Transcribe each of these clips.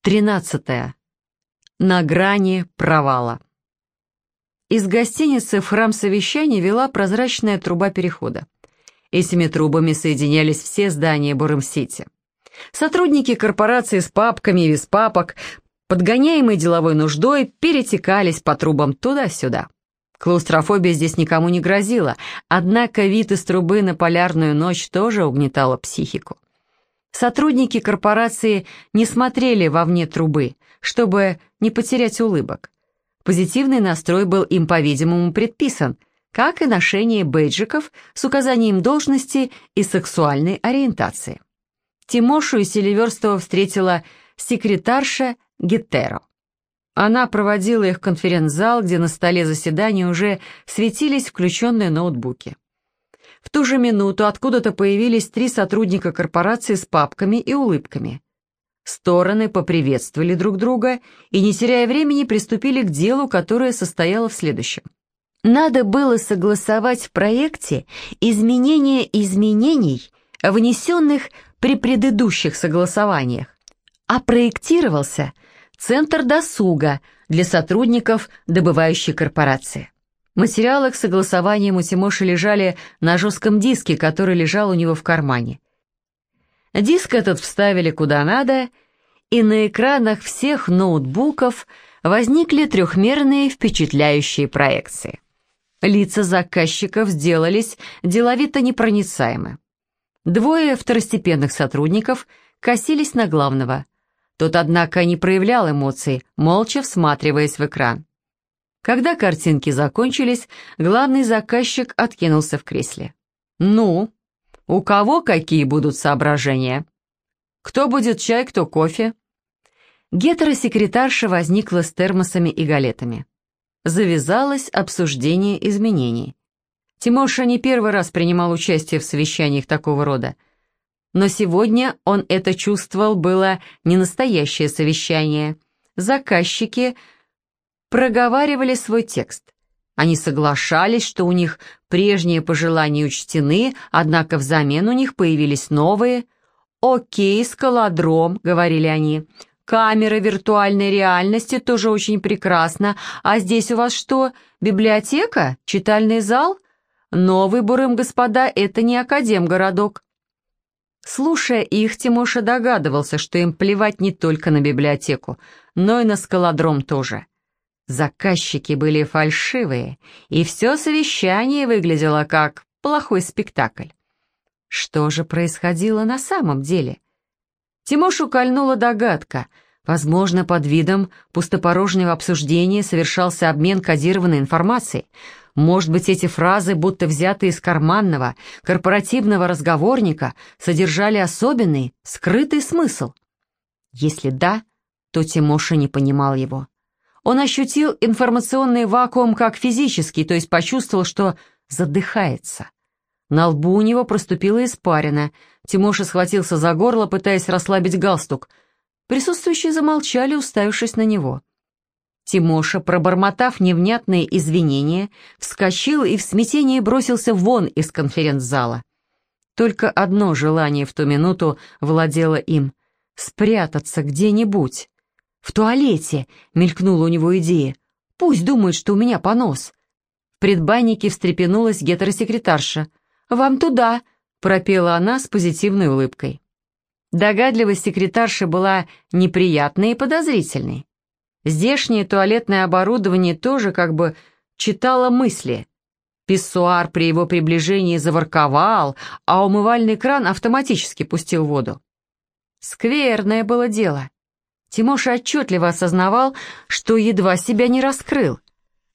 Тринадцатое. На грани провала. Из гостиницы в храм совещания вела прозрачная труба перехода. Этими трубами соединялись все здания Бурым-Сити. Сотрудники корпорации с папками и без папок, подгоняемые деловой нуждой, перетекались по трубам туда-сюда. Клаустрофобия здесь никому не грозила, однако вид из трубы на полярную ночь тоже угнетала психику. Сотрудники корпорации не смотрели вовне трубы, чтобы не потерять улыбок. Позитивный настрой был им, по-видимому, предписан, как и ношение бейджиков с указанием должности и сексуальной ориентации. Тимошу и Селиверстова встретила секретарша Гетеро. Она проводила их в конференц-зал, где на столе заседания уже светились включенные ноутбуки. В ту же минуту откуда-то появились три сотрудника корпорации с папками и улыбками. Стороны поприветствовали друг друга и, не теряя времени, приступили к делу, которое состояло в следующем. Надо было согласовать в проекте изменения изменений, внесенных при предыдущих согласованиях, а проектировался Центр досуга для сотрудников добывающей корпорации. Материалы к согласованиям у Тимоши лежали на жестком диске, который лежал у него в кармане. Диск этот вставили куда надо, и на экранах всех ноутбуков возникли трехмерные впечатляющие проекции. Лица заказчиков сделались деловито непроницаемы. Двое второстепенных сотрудников косились на главного. Тот, однако, не проявлял эмоций, молча всматриваясь в экран. Когда картинки закончились, главный заказчик откинулся в кресле. «Ну, у кого какие будут соображения? Кто будет чай, кто кофе?» Гетеросекретарша возникла с термосами и галетами. Завязалось обсуждение изменений. Тимоша не первый раз принимал участие в совещаниях такого рода. Но сегодня он это чувствовал, было не настоящее совещание. Заказчики проговаривали свой текст. Они соглашались, что у них прежние пожелания учтены, однако взамен у них появились новые. «Окей, скалодром», — говорили они. «Камера виртуальной реальности тоже очень прекрасно. А здесь у вас что, библиотека? Читальный зал?» «Новый Бурым, господа, это не академгородок». Слушая их, Тимоша догадывался, что им плевать не только на библиотеку, но и на скалодром тоже. Заказчики были фальшивые, и все совещание выглядело как плохой спектакль. Что же происходило на самом деле? Тимошу кольнула догадка. Возможно, под видом пустопорожнего обсуждения совершался обмен кодированной информацией. Может быть, эти фразы, будто взятые из карманного, корпоративного разговорника, содержали особенный, скрытый смысл? Если да, то Тимоша не понимал его. Он ощутил информационный вакуум как физический, то есть почувствовал, что задыхается. На лбу у него проступила испарина. Тимоша схватился за горло, пытаясь расслабить галстук. Присутствующие замолчали, уставившись на него. Тимоша, пробормотав невнятные извинения, вскочил и в смятении бросился вон из конференц-зала. Только одно желание в ту минуту владело им — спрятаться где-нибудь. «В туалете!» — мелькнула у него идея. «Пусть думают, что у меня понос». В предбаннике встрепенулась гетеросекретарша. «Вам туда!» — пропела она с позитивной улыбкой. Догадливость секретарши была неприятной и подозрительной. Здешнее туалетное оборудование тоже как бы читало мысли. Писсуар при его приближении заворковал, а умывальный кран автоматически пустил воду. Скверное было дело. Тимоша отчетливо осознавал, что едва себя не раскрыл.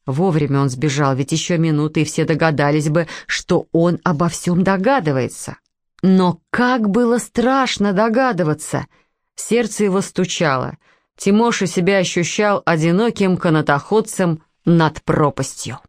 Вовремя он сбежал, ведь еще минуты, и все догадались бы, что он обо всем догадывается. Но как было страшно догадываться! Сердце его стучало. Тимоша себя ощущал одиноким канатоходцем над пропастью.